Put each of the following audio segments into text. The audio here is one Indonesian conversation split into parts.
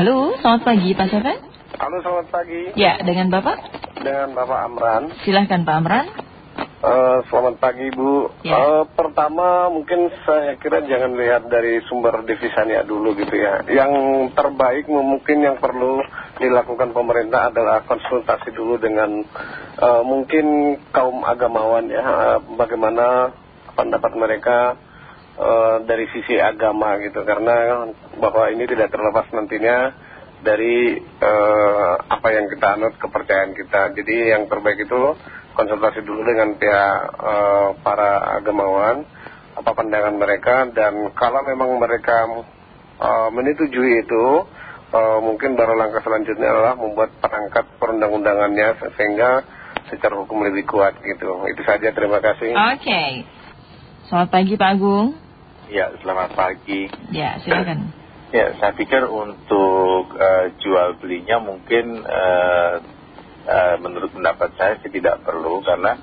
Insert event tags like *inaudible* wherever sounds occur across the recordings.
Halo, selamat pagi Pak Syafen. Halo, selamat pagi. Ya, dengan Bapak? Dengan Bapak Amran. Silahkan Pak Amran. Uh, selamat pagi Bu. Ya. Uh, pertama mungkin saya kira jangan lihat dari sumber devisanya dulu gitu ya. Yang terbaik mungkin yang perlu dilakukan pemerintah adalah konsultasi dulu dengan uh, mungkin kaum agamawan ya. Uh, bagaimana pendapat mereka uh, dari sisi agama gitu. Karena bahwa ini tidak terlepas nantinya dari uh, apa yang kita anut kepercayaan kita. Jadi yang terbaik itu konsultasi dulu dengan pihak uh, para agamawan apa pandangan mereka. Dan kalau memang mereka menyetujui itu mungkin baru langkah selanjutnya adalah membuat perangkat perundang-undangannya sehingga secara hukum lebih kuat gitu. Itu saja. Terima kasih. Oke. Selamat pagi Pak Agung Ya selamat pagi. Ya silakan. *clears throat* Ya saya pikir untuk uh, jual belinya mungkin uh, uh, menurut pendapat saya sih tidak perlu karena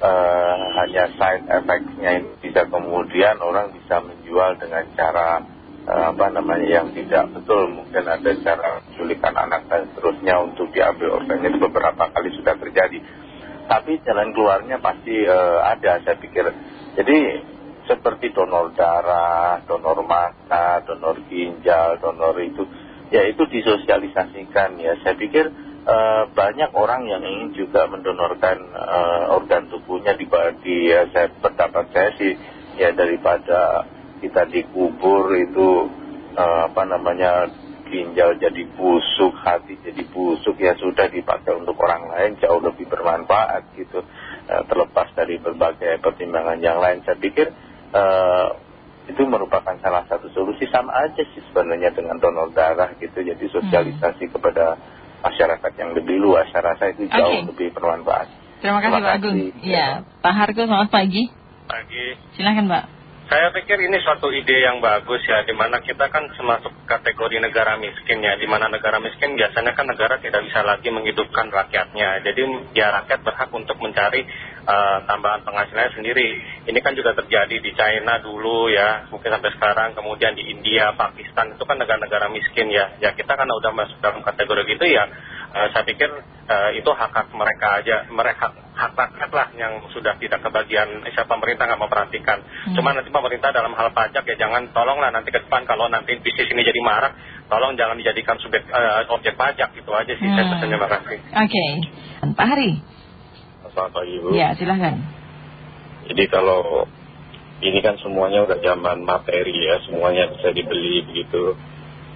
uh, hanya side effect-nya ini bisa kemudian orang bisa menjual dengan cara uh, apa namanya yang tidak betul. Mungkin ada cara culikan anak dan seterusnya untuk diambil organ itu beberapa kali sudah terjadi. Tapi jalan keluarnya pasti uh, ada saya pikir. Jadi seperti donor darah, donor mata, donor ginjal, donor itu ya itu disosialisasikan ya. Saya pikir uh, banyak orang yang ingin juga mendonorkan uh, organ tubuhnya di, di ya, saya, pendapat saya sih ya daripada kita dikubur itu uh, apa namanya ginjal jadi busuk, hati jadi busuk ya sudah dipakai untuk orang lain jauh lebih bermanfaat gitu. Terlepas dari berbagai pertimbangan yang lain. Saya pikir uh, itu merupakan salah satu solusi. Sama aja sih sebenarnya dengan donor darah gitu. Jadi sosialisasi kepada masyarakat yang lebih luas. Saya rasa itu jauh lebih bermanfaat. Terima kasih Terima Pak Agung. Ya Pak Harko selamat pagi. Pagi. Silahkan Pak Saya pikir ini suatu ide yang bagus ya, di mana kita kan termasuk kategori negara miskin ya, di mana negara miskin biasanya kan negara tidak bisa lagi menghidupkan rakyatnya. Jadi ya rakyat berhak untuk mencari eh, tambahan penghasilannya sendiri. Ini kan juga terjadi di China dulu ya, mungkin sampai sekarang, kemudian di India, Pakistan, itu kan negara-negara miskin ya. Ya kita kan udah masuk dalam kategori gitu ya, saya pikir eh, itu hak-hak mereka aja, mereka hak rakyat lah yang sudah tidak kebagian, eh, siapa pemerintah nggak memperhatikan. Cuma nanti pemerintah dalam hal pajak ya jangan tolonglah nanti ke depan kalau nanti bisnis ini jadi marak, tolong jangan dijadikan subjek eh, objek pajak gitu aja sih. Saya Hmm. pesan terima kasih. Oke Pak Hari selamat pagi Bu Ya silahkan Jadi kalau ini kan semuanya udah zaman materi ya, semuanya bisa dibeli begitu.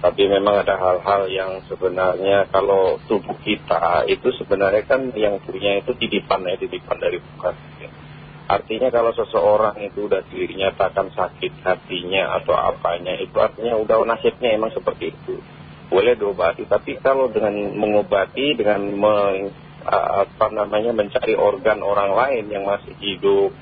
Tapi memang ada hal-hal yang sebenarnya kalau tubuh kita itu sebenarnya kan yang punya itu titipan ya, titipan dari Tuhan. ya. Artinya kalau seseorang itu udah dinyatakan sakit hatinya atau apanya, itu artinya udah nasibnya emang seperti itu. Boleh diobati, tapi kalau dengan mengobati, dengan me- apa namanya mencari organ orang lain yang masih hidup,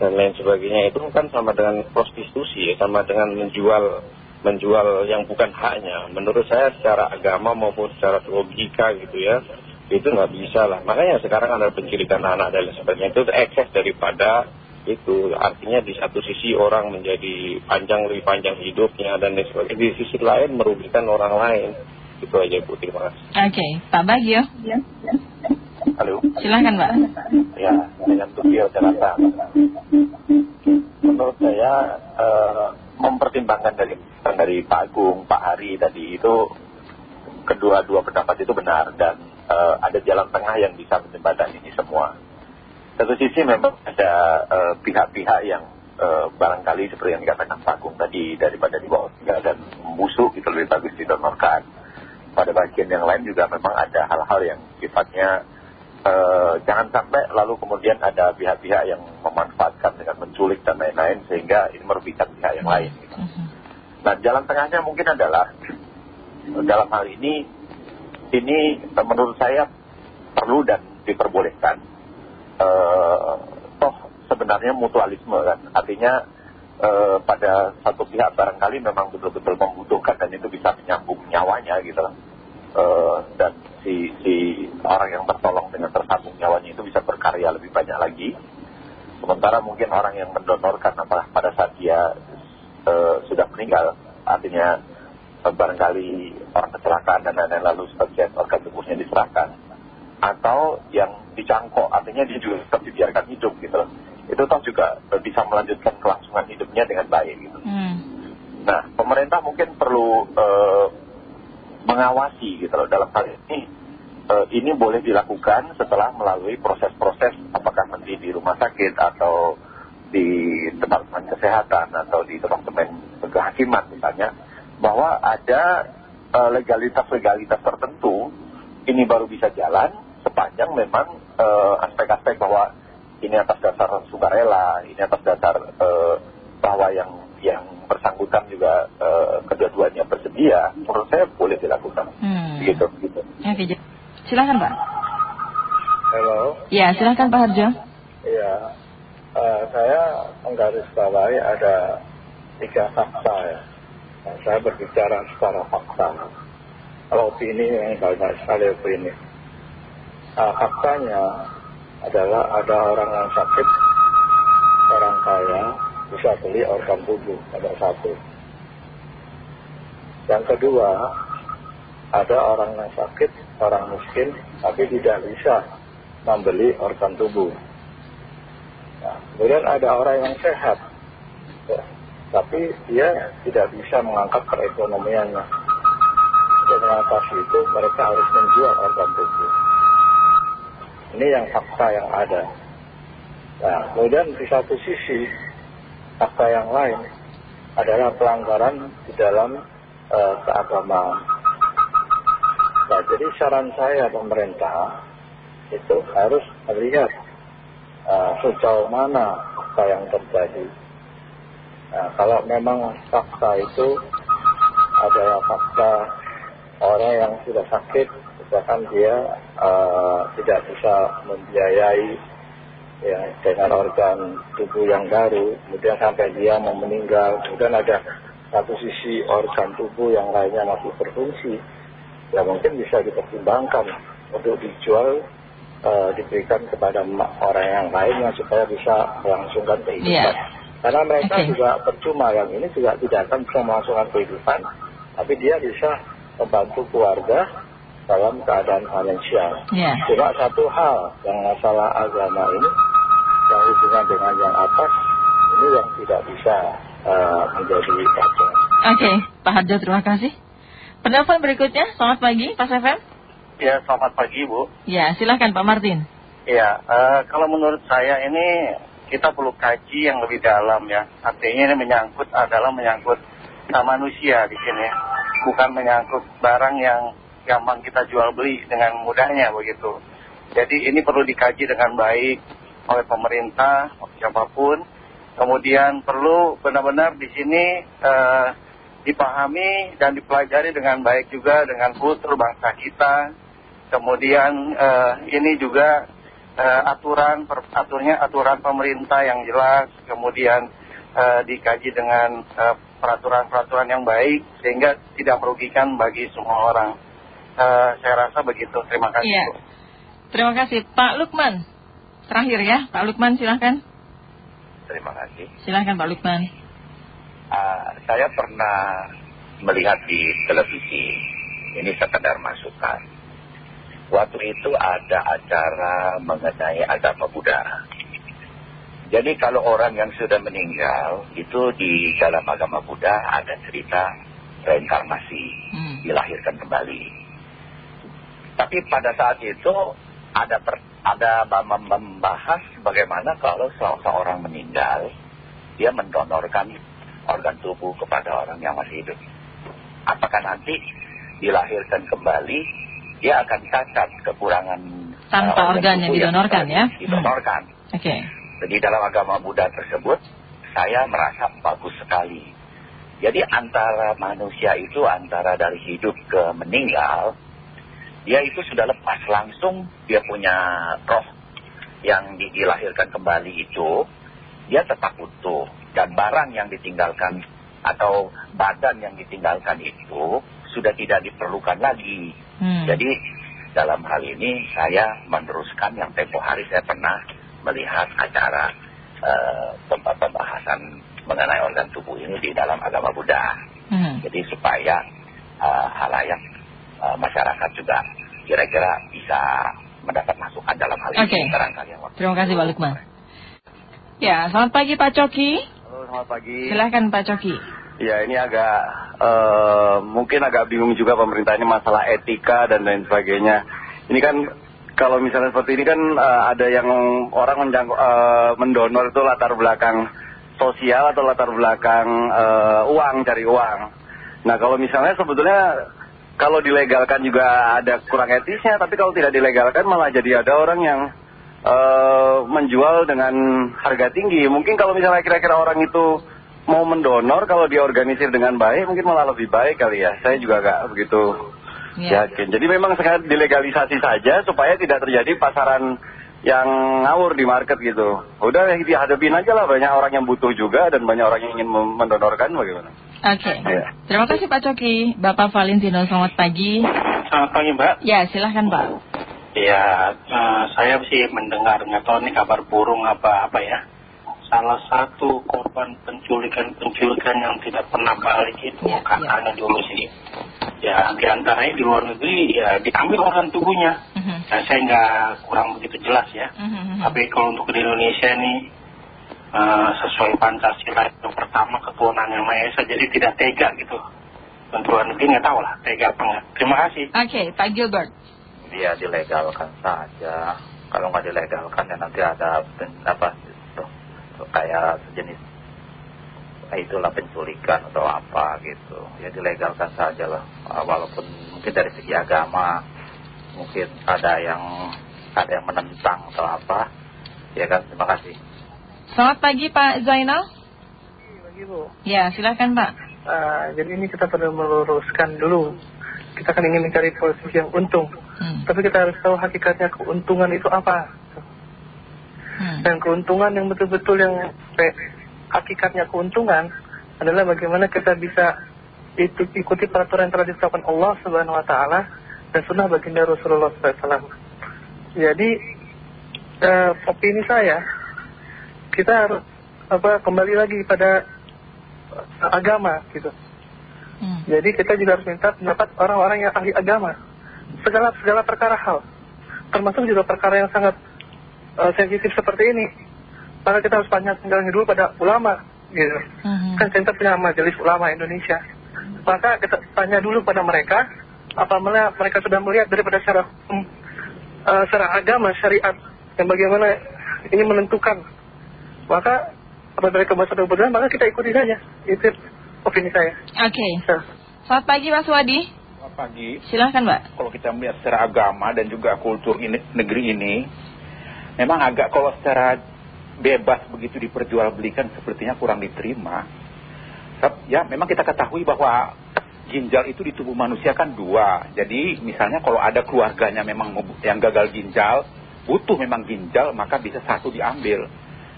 dan lain sebagainya itu kan sama dengan prostitusi ya, sama dengan menjual menjual yang bukan haknya. Menurut saya secara agama maupun secara logika gitu ya, itu nggak bisa lah. Makanya sekarang ada penculikan anak dan sebagainya itu ekses daripada itu. Artinya di satu sisi orang menjadi panjang lebih panjang hidupnya dan lain sebagainya. Di sisi lain merugikan orang lain. Itu aja Bu, terima kasih. Oke Pak Bagio Halo. Silahkan Pak Ya, dengan Tokyo Jakarta. Menurut saya eh, mempertimbangkan dari dari Pak Agung, Pak Hari tadi itu kedua-dua pendapat itu benar dan eh, ada jalan tengah yang bisa menjembatani ini semua. Satu sisi memang ada eh, pihak-pihak yang eh, barangkali seperti yang dikatakan Pak Agung tadi daripada di bawah tiga dan membusuk itu lebih bagus didonorkan. Pada bagian yang lain juga memang ada hal-hal yang sifatnya eh, jangan sampai lalu kemudian ada pihak-pihak yang memanfaatkan dengan menculik dan lain-lain sehingga ini merugikan pihak yang lain. gitu. Mhm. Nah jalan tengahnya mungkin adalah dalam hal ini ini eh, menurut saya perlu dan diperbolehkan. Eh, toh sebenarnya mutualisme kan, artinya eh, pada satu pihak barangkali memang betul-betul membutuhkan dan itu bisa menyambung nyawanya gitu lah. Eh, dan si, si orang yang tertolong dengan tersambung nyawanya itu bisa berkarya lebih banyak lagi. Sementara mungkin orang yang mendonorkan apa pada saat dia eh, sudah meninggal, artinya eh, barangkali orang kecelakaan dan lain-lain lalu sebagian organ tubuhnya diserahkan atau yang dicangkok artinya dia juga tetap dibiarkan hidup gitu loh itu toh juga bisa melanjutkan kelangsungan hidupnya dengan baik gitu Hmm. nah pemerintah mungkin perlu eh, mengawasi gitu loh. Dalam hal ini eh, ini boleh dilakukan setelah melalui proses-proses apakah nanti di rumah sakit atau di departemen kesehatan atau di departemen kehakiman misalnya bahwa ada eh, legalitas-legalitas tertentu ini baru bisa jalan sepanjang memang eh, aspek-aspek bahwa ini atas dasar sukarela, ini atas dasar bahwa yang yang bersangkutan juga eh, kedua-duanya bersedia, menurut saya boleh dilakukan. Hmm. Gitu, gitu. Oke, jadi- silakan Pak. Halo, Ya, silakan Pak Harjo. iya. Eh, saya menggarisbawahi ada tiga fakta ya. Nah, saya berbicara secara fakta. Kalau opini yang banyak sekali opini. Eh, faktanya adalah ada orang yang sakit, orang kaya bisa beli organ tubuh ada satu. Yang kedua, ada orang yang sakit, orang miskin, tapi tidak bisa membeli organ tubuh. Nah, kemudian ada orang yang sehat, ya, tapi dia tidak bisa mengangkat perekonomiannya. Untuk mengatasi itu, mereka harus menjual organ tubuh. Ini yang fakta yang ada. Nah, kemudian di satu sisi, fakta yang lain adalah pelanggaran di dalam eh, keagamaan. Nah, jadi saran saya pemerintah itu harus melihat uh, sejauh mana fakta yang terjadi. Nah, kalau memang fakta itu adalah fakta orang yang sudah sakit, misalkan dia uh, tidak bisa membiayai ya, dengan organ tubuh yang baru, kemudian sampai dia mau meninggal, kemudian ada satu sisi organ tubuh yang lainnya masih berfungsi, ya mungkin bisa dipertimbangkan untuk dijual eh, diberikan kepada orang yang lainnya supaya bisa melangsungkan kehidupan. Iya. Karena mereka juga percuma yang ini juga tidak akan bisa melangsungkan kehidupan, tapi dia bisa membantu keluarga dalam keadaan finansial. Ya. Cuma satu hal yang masalah agama ini, yang hubungan dengan yang atas, ini yang tidak bisa eh, menjadi patokan. Oke, Pak Harjo terima kasih. Penelpon berikutnya, selamat pagi Pak FM. Ya, selamat pagi Bu. Ya, silakan Pak Martin. Ya, eh, kalau menurut saya ini kita perlu kaji yang lebih dalam ya. Artinya ini menyangkut adalah menyangkut manusia di sini, bukan menyangkut barang yang gampang kita jual beli dengan mudahnya begitu. Jadi ini perlu dikaji dengan baik oleh pemerintah, siapa pun. Kemudian perlu benar-benar di sini eh, dipahami dan dipelajari dengan baik juga dengan kultur bangsa kita. Kemudian eh, ini juga eh, aturan per, aturnya aturan pemerintah yang jelas, kemudian eh, dikaji dengan peraturan-peraturan yang baik sehingga tidak merugikan bagi semua orang. Saya rasa begitu. Terima kasih. Iya. Terima kasih Pak Lukman. Terakhir ya, Pak Lukman silahkan. Terima kasih. Silahkan Pak Lukman. Ah, saya pernah melihat di televisi, ini sekedar masukan. Waktu itu ada acara mengenai agama Buddha. Jadi kalau orang yang sudah meninggal, itu di dalam agama Buddha ada cerita reinkarnasi, Hmm. dilahirkan kembali. Tapi pada saat itu ada per- ada mem- membahas bagaimana kalau seorang meninggal, dia mendonorkan organ tubuh kepada orang yang masih hidup. Apakah nanti dilahirkan kembali, dia akan cacat kekurangan Tanpa uh, organ yang tubuh didonorkan ya? tadi Didonorkan. Oke. Jadi dalam agama Buddha tersebut, saya merasa bagus sekali. Jadi antara manusia itu, antara dari hidup ke meninggal, dia itu sudah lepas langsung, dia punya roh yang di- dilahirkan kembali itu, dia tetap utuh. Dan barang yang ditinggalkan atau badan yang ditinggalkan itu sudah tidak diperlukan lagi. Hmm. Jadi dalam hal ini saya meneruskan yang tempo hari saya pernah melihat acara tempat pembahasan mengenai organ tubuh ini di dalam agama Buddha. Hmm. Jadi supaya uh, halayak uh, masyarakat juga kira-kira bisa mendapat masukan dalam hal ini barangkali. ya, Terima kasih Pak Lukman. Ya, selamat pagi Pak Coki. Halo, selamat pagi. Silahkan Pak Coki. Ya, ini agak, eh, mungkin agak bingung juga pemerintah ini masalah etika dan lain sebagainya. Ini kan, kalau misalnya seperti ini kan eh, ada yang orang menjangkau, eh, mendonor itu latar belakang sosial atau latar belakang eh, uang, cari uang. Nah, kalau misalnya sebetulnya kalau dilegalkan juga ada kurang etisnya, tapi kalau tidak dilegalkan malah jadi ada orang yang eh, menjual dengan harga tinggi. Mungkin kalau misalnya kira-kira orang itu mau mendonor, kalau diorganisir dengan baik, mungkin malah lebih baik kali ya. Saya juga agak begitu Ya. yakin. Jadi memang sekarang dilegalisasi saja supaya tidak terjadi pasaran yang ngawur di market gitu. Udah dihadapin aja lah, banyak orang yang butuh juga dan banyak orang yang ingin mendonorkan bagaimana. Oke. Ya. Terima kasih Pak Coki. Bapak Valentino, selamat pagi. Selamat pagi Mbak. Ya, silahkan Pak. Ya, eh, saya sih mendengar nggak tahu ini kabar burung apa apa ya. Salah satu korban penculikan-penculikan yang tidak pernah balik itu Ya, katanya dulu sih. Ya, di antaranya di luar negeri ya diambil organ tubuhnya. Mhm. Nah, saya nggak kurang begitu jelas ya. Mhm. Tapi kalau untuk di Indonesia nih eh, sesuai Pancasila yang pertama ketuhanan yang Maha Esa jadi tidak tega gitu. Untuk luar negeri nggak tahu lah tega apa nggak. Terima kasih. Oke, Pak Gilbert. dia dilegalkan saja. Kalau nggak dilegalkan ya nanti ada apa itu kayak sejenis itulah penculikan atau apa gitu. Ya dilegalkan saja lah. Ah, Walaupun mungkin dari segi agama mungkin ada yang ada yang menentang atau apa. Ya kan terima kasih. Selamat pagi Pak Zainal. Bagi Bu, Ya, silahkan Pak. Ah, jadi ini kita perlu meluruskan dulu. Kita kan ingin mencari posisi yang untung, Hmm. tapi kita harus tahu hakikatnya keuntungan itu apa. Hmm. Dan keuntungan yang betul-betul yang eh, hakikatnya keuntungan adalah bagaimana kita bisa itu, ikuti peraturan yang telah ditetapkan Allah Subhanahu Wa Taala dan sunnah baginda Rasulullah SAW. Jadi eh, opini saya kita harus apa kembali lagi pada eh, agama gitu. Hmm. Jadi kita juga harus minta pendapat orang-orang yang ahli agama. Segala segala perkara hal. Termasuk juga perkara yang sangat eh, sensitif seperti ini. Maka kita harus tanya tinggalnya dulu pada ulama. Gitu. Mhm. Kan kita punya majelis ulama Indonesia. Maka kita tanya dulu pada mereka. Apabila mereka sudah melihat daripada secara, eh, secara agama, syariat. Dan bagaimana ini menentukan. Maka apabila mereka sudah benar, maka kita ikuti saja. Itu opini saya. Oke. Nah. Selamat pagi Mas Wadi. Selamat pagi. Silahkan Pak. Kalau kita melihat secara agama dan juga kultur ini, negeri ini, memang agak kalau secara bebas begitu diperjualbelikan sepertinya kurang diterima. Ya, memang kita ketahui bahwa ginjal itu di tubuh manusia kan dua. Jadi misalnya kalau ada keluarganya memang yang gagal ginjal, butuh memang ginjal, maka bisa satu diambil.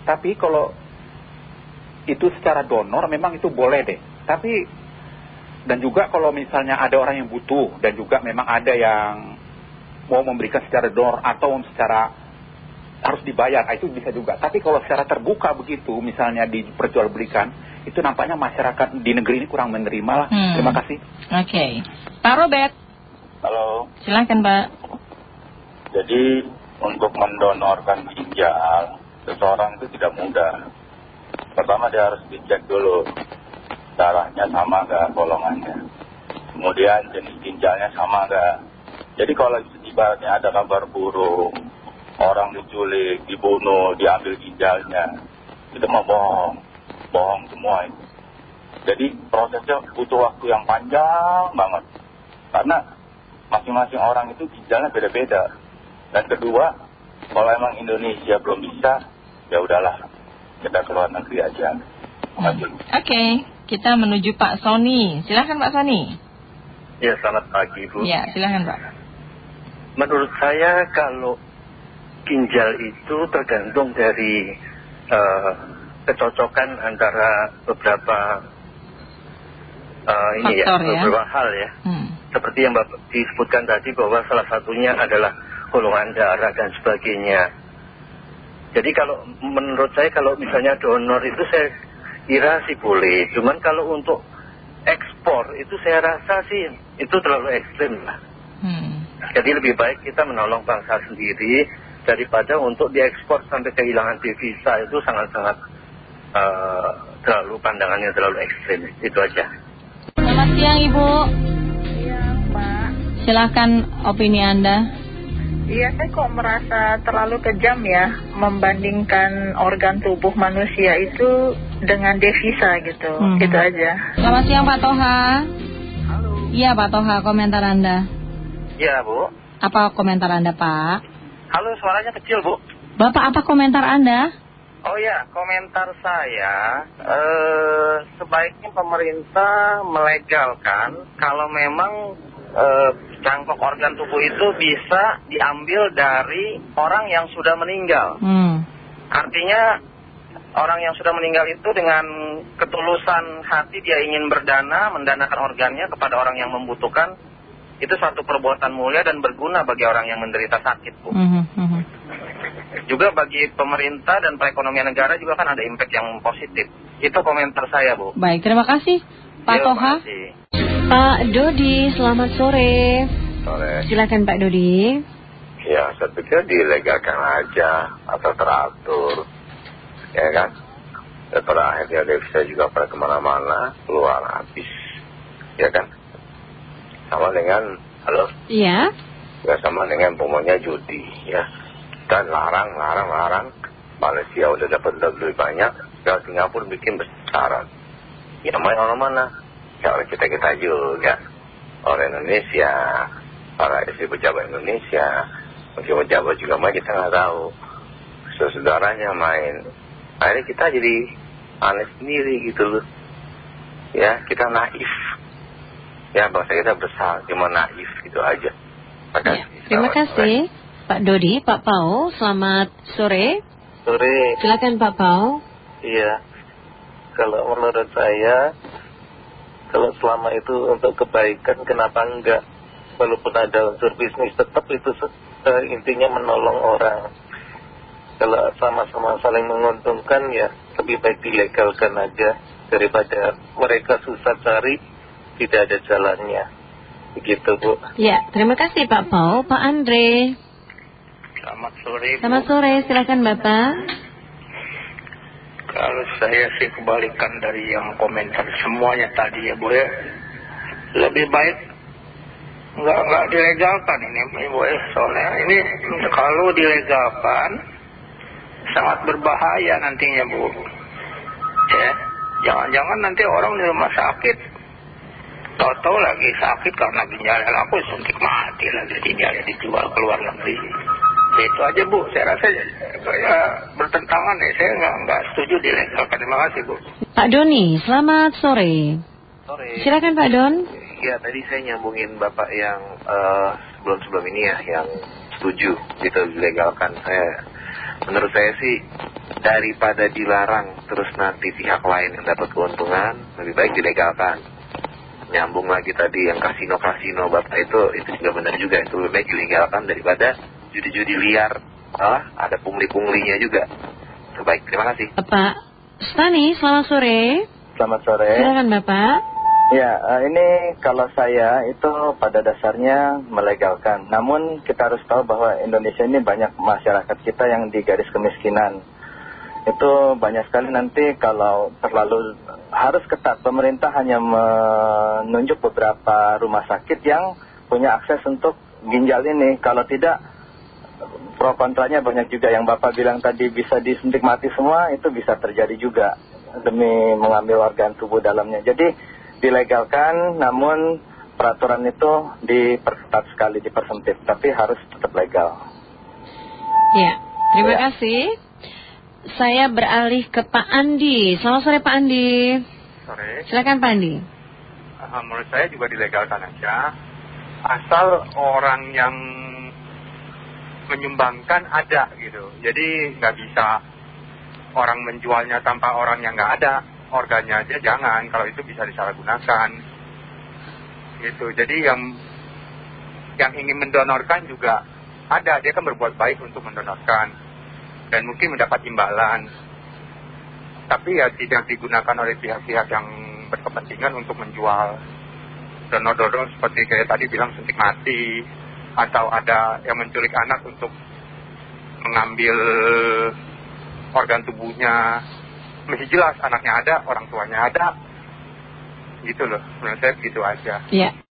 Tapi kalau itu secara donor memang itu boleh deh. Tapi dan juga kalau misalnya ada orang yang butuh dan juga memang ada yang mau memberikan secara donor atau secara harus dibayar, ah, itu bisa juga. Tapi kalau secara terbuka begitu, misalnya diperjualbelikan, itu nampaknya masyarakat di negeri ini kurang menerima lah. Hmm. Terima kasih. Oke. Pak Robert. Halo. Silahkan Pak. Jadi untuk mendonorkan ginjal seseorang itu tidak mudah. Pertama dia harus dicek dulu darahnya sama nggak golongannya. Kemudian jenis ginjalnya sama nggak. Jadi kalau ibaratnya ada kabar buruk, orang diculik, dibunuh, diambil ginjalnya, itu mah bohong, bohong semua itu. Jadi prosesnya butuh waktu yang panjang banget. Karena masing-masing orang itu ginjalnya beda-beda. Dan kedua, kalau emang Indonesia belum bisa, ya udahlah, kita keluar negeri aja. Oke. Kita menuju Pak Sony. Silahkan Pak Sony. Ya, selamat pagi Bu. Ya, silahkan Pak. Menurut saya kalau ginjal itu tergantung dari eh, kecocokan antara beberapa eh, ini ya, Faktor ya. beberapa hal ya. Hmm. Seperti yang Bapak disebutkan tadi bahwa salah satunya adalah golongan darah dan sebagainya. Jadi kalau menurut saya kalau misalnya donor itu saya kira sih boleh. Cuman kalau untuk ekspor itu saya rasa sih itu terlalu ekstrim lah. Hmm. Jadi lebih baik kita menolong bangsa sendiri daripada untuk diekspor sampai kehilangan devisa itu sangat-sangat eh, terlalu pandangannya terlalu ekstrim. Itu aja. Selamat siang Ibu. Iya, Pak. Silahkan opini Anda. Iya, saya kok merasa terlalu kejam ya membandingkan organ tubuh manusia itu dengan devisa gitu. Mhm. Gitu aja. Selamat siang Pak Toha. Halo. Iya Pak Toha, komentar Anda. Ya Bu. Apa komentar Anda Pak? Halo suaranya kecil Bu. Bapak apa komentar Anda? Oh ya, komentar saya, eh, sebaiknya pemerintah melegalkan kalau memang eh, cangkok organ tubuh itu bisa diambil dari orang yang sudah meninggal. Hmm. Artinya orang yang sudah meninggal itu dengan ketulusan hati dia ingin berdana, mendanakan organnya kepada orang yang membutuhkan, itu satu perbuatan mulia dan berguna bagi orang yang menderita sakit, Bu. Mhm, mhm. Juga bagi pemerintah dan perekonomian negara juga kan ada impact yang positif. Itu komentar saya, Bu. Baik, terima kasih Pak Yo, Toha. makasih. Pak Dodi, selamat sore. Sore. Silakan Pak Dodi. Ya, saya pikir dilegalkan aja atau teratur, ya kan? Daripada akhirnya devisa juga pada ke mana-mana, keluar habis, ya kan? Sama dengan, halo, Iya. ya sama dengan pokoknya judi, ya. Dan larang, larang, larang. Malaysia udah dapat lebih banyak, ya Singapura bikin besaran. Ya main orang mana? Ya orang kita-kita juga. Orang Indonesia, para istri pejabat Indonesia, mungkin pejabat juga main kita nggak tahu. Saudaranya main. Akhirnya kita jadi aneh sendiri gitu loh. Ya, kita naif. Ya, bangsa kita besar, cuma naif gitu aja. Terima Ya, terima sore. kasih Pak Dodi, Pak Pau, selamat sore. Sore, Silakan Pak Pau. iya. Kalau menurut saya, kalau selama itu untuk kebaikan, kenapa enggak? Walaupun ada unsur bisnis, tetap itu eh, intinya menolong orang. Kalau sama-sama saling menguntungkan, ya lebih baik dilegalkan aja daripada mereka susah cari, tidak ada jalannya. Begitu, Bu. Ya, terima kasih Pak Pau. Pak Andre, Selamat sore, selamat sore. Silakan Bapak. Kalau saya sih kebalikan dari yang komentar semuanya tadi ya Bu ya. Lebih baik nggak nggak dilegalkan ini Bu ya. Soalnya ini kalau dilegalkan sangat berbahaya nantinya Bu. Ya, jangan-jangan nanti orang di rumah sakit Tahu-tahu lagi sakit karena ginjalnya aku suntik mati lagi ginjalnya dijual ke luar negeri. Itu aja Bu, saya rasa ya, bertentangan ya, saya nggak nggak setuju dilegalkan. Terima kasih Bu. Pak Doni, selamat sore. Sore. Silakan Pak Don. Ya, tadi saya nyambungin Bapak yang eh, sebelum-sebelum ini ya, yang setuju gitu dilegalkan. Saya, menurut saya sih daripada dilarang terus nanti pihak lain yang dapat keuntungan, lebih baik dilegalkan. Nyambung lagi tadi yang kasino-kasino Bapak itu, itu juga benar juga. Itu lebih baik dilegalkan daripada judi-judi liar. Ah, ada pungli-punglinya juga. Baik, terima kasih. Bapak Stani, selamat sore. Selamat sore. Silakan Bapak. Ya, eh, ini kalau saya itu pada dasarnya melegalkan. Namun kita harus tahu bahwa Indonesia ini banyak masyarakat kita yang di garis kemiskinan. Itu banyak sekali nanti kalau terlalu harus ketat. Pemerintah hanya menunjuk beberapa rumah sakit yang punya akses untuk ginjal ini. Kalau tidak, pro kontranya banyak juga yang Bapak bilang tadi bisa disuntik mati semua, itu bisa terjadi juga demi mengambil organ tubuh dalamnya. Jadi dilegalkan, namun peraturan itu diperketat sekali, dipersempit, tapi harus tetap legal. Ya, terima Ya. kasih. Saya beralih ke Pak Andi. Selamat sore Pak Andi. Sore. Silakan Pak Andi. Ah, menurut saya juga dilegalkan aja. Asal orang yang menyumbangkan ada gitu. Jadi nggak bisa orang menjualnya tanpa orang yang nggak ada. Organnya aja jangan, kalau itu bisa disalahgunakan. Gitu. Jadi yang yang ingin mendonorkan juga ada, dia kan berbuat baik untuk mendonorkan. Dan mungkin mendapat imbalan. Tapi ya tidak digunakan oleh pihak-pihak yang berkepentingan untuk menjual donor-donor seperti kayak tadi bilang suntik mati atau ada yang menculik anak untuk mengambil organ tubuhnya. Mesti jelas anaknya ada orang tuanya ada. Gitu loh. Menurut saya begitu aja. Ya.